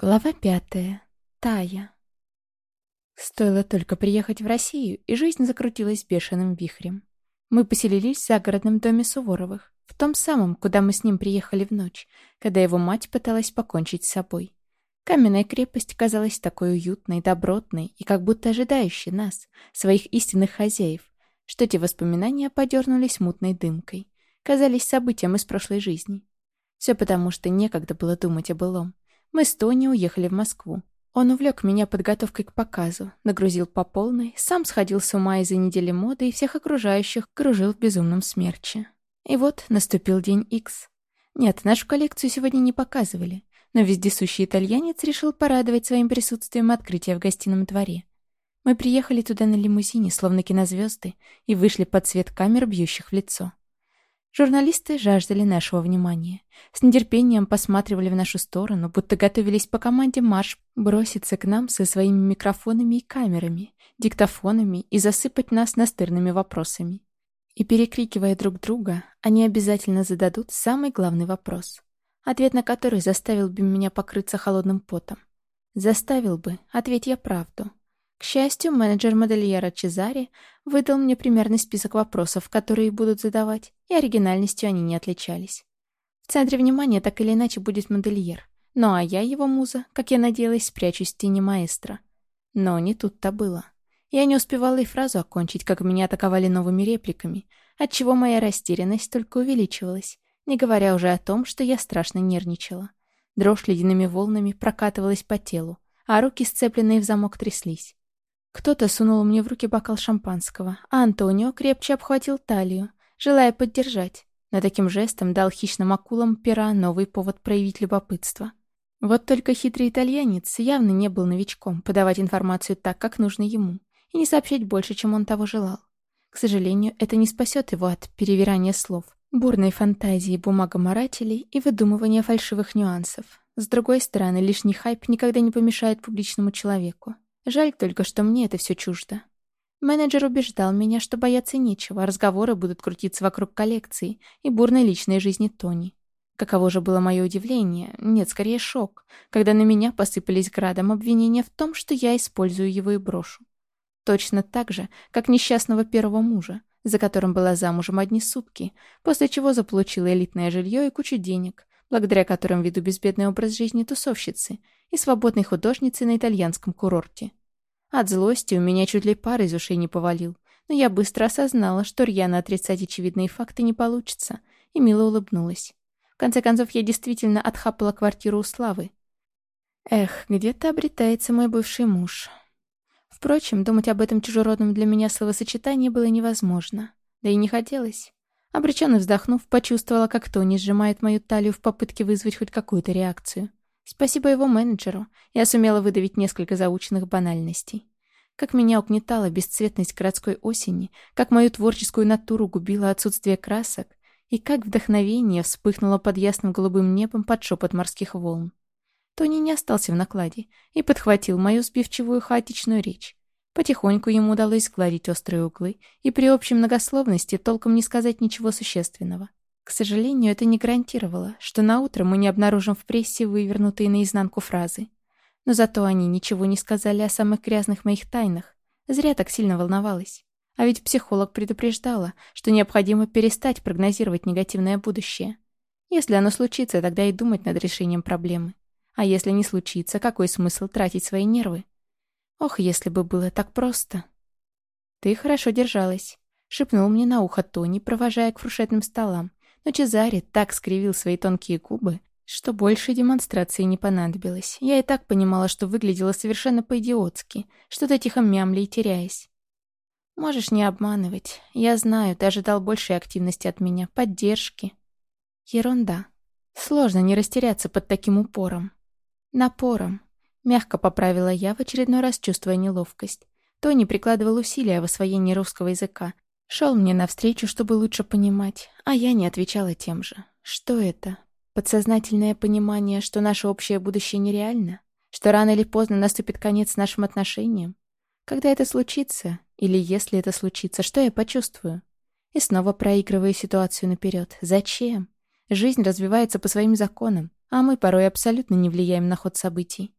Глава пятая. Тая. Стоило только приехать в Россию, и жизнь закрутилась бешеным вихрем. Мы поселились в загородном доме Суворовых, в том самом, куда мы с ним приехали в ночь, когда его мать пыталась покончить с собой. Каменная крепость казалась такой уютной, добротной и как будто ожидающей нас, своих истинных хозяев, что те воспоминания подернулись мутной дымкой, казались событием из прошлой жизни. Все потому, что некогда было думать о былом. Мы с Тони уехали в Москву. Он увлек меня подготовкой к показу, нагрузил по полной, сам сходил с ума из-за недели моды и всех окружающих кружил в безумном смерче. И вот наступил день Икс. Нет, нашу коллекцию сегодня не показывали, но вездесущий итальянец решил порадовать своим присутствием открытие в гостином дворе. Мы приехали туда на лимузине, словно кинозвезды, и вышли под свет камер, бьющих в лицо. Журналисты жаждали нашего внимания. С нетерпением посматривали в нашу сторону, будто готовились по команде марш броситься к нам со своими микрофонами и камерами, диктофонами и засыпать нас настырными вопросами. И перекрикивая друг друга, они обязательно зададут самый главный вопрос, ответ на который заставил бы меня покрыться холодным потом. Заставил бы, ответь я правду. К счастью, менеджер модельера Чезари выдал мне примерный список вопросов, которые будут задавать, и оригинальностью они не отличались. В центре внимания так или иначе будет модельер. Ну а я, его муза, как я надеялась, спрячусь в тени маэстро. Но не тут-то было. Я не успевала и фразу окончить, как меня атаковали новыми репликами, отчего моя растерянность только увеличивалась, не говоря уже о том, что я страшно нервничала. Дрожь ледяными волнами прокатывалась по телу, а руки, сцепленные в замок, тряслись. Кто-то сунул мне в руки бокал шампанского, а Антонио крепче обхватил талию, желая поддержать. Но таким жестом дал хищным акулам пера новый повод проявить любопытство. Вот только хитрый итальянец явно не был новичком подавать информацию так, как нужно ему, и не сообщать больше, чем он того желал. К сожалению, это не спасет его от перевирания слов, бурной фантазии бумагоморателей и выдумывания фальшивых нюансов. С другой стороны, лишний хайп никогда не помешает публичному человеку. Жаль только, что мне это все чуждо. Менеджер убеждал меня, что бояться нечего, разговоры будут крутиться вокруг коллекции и бурной личной жизни Тони. Каково же было мое удивление, нет, скорее шок, когда на меня посыпались градом обвинения в том, что я использую его и брошу. Точно так же, как несчастного первого мужа, за которым была замужем одни сутки, после чего заполучила элитное жилье и кучу денег, благодаря которым веду безбедный образ жизни тусовщицы и свободной художницы на итальянском курорте. От злости у меня чуть ли пар из ушей не повалил, но я быстро осознала, что рьяно отрицать очевидные факты не получится, и мило улыбнулась. В конце концов, я действительно отхапала квартиру у Славы. Эх, где-то обретается мой бывший муж. Впрочем, думать об этом чужеродном для меня словосочетании было невозможно. Да и не хотелось. Обреченно вздохнув, почувствовала, как Тони сжимает мою талию в попытке вызвать хоть какую-то реакцию. Спасибо его менеджеру, я сумела выдавить несколько заученных банальностей. Как меня угнетала бесцветность городской осени, как мою творческую натуру губило отсутствие красок, и как вдохновение вспыхнуло под ясным голубым небом под шепот морских волн. Тони не остался в накладе и подхватил мою сбивчивую хаотичную речь. Потихоньку ему удалось сгладить острые углы и при общей многословности толком не сказать ничего существенного. К сожалению, это не гарантировало, что на утро мы не обнаружим в прессе вывернутые наизнанку фразы. Но зато они ничего не сказали о самых грязных моих тайнах. Зря так сильно волновалась. А ведь психолог предупреждала, что необходимо перестать прогнозировать негативное будущее. Если оно случится, тогда и думать над решением проблемы. А если не случится, какой смысл тратить свои нервы? Ох, если бы было так просто. «Ты хорошо держалась», — шепнул мне на ухо Тони, провожая к фуршетным столам, но Чезаре так скривил свои тонкие губы, что больше демонстрации не понадобилось. Я и так понимала, что выглядела совершенно по-идиотски, что-то тихо мямли и теряясь. «Можешь не обманывать. Я знаю, ты ожидал большей активности от меня, поддержки». Ерунда. Сложно не растеряться под таким упором. Напором. Мягко поправила я, в очередной раз чувствуя неловкость. Тони прикладывал усилия в освоении русского языка, Шел мне навстречу, чтобы лучше понимать, а я не отвечала тем же. Что это? Подсознательное понимание, что наше общее будущее нереально? Что рано или поздно наступит конец нашим отношениям? Когда это случится, или если это случится, что я почувствую? И снова проигрываю ситуацию наперед. Зачем? Жизнь развивается по своим законам. а мы порой абсолютно не влияем на ход событий.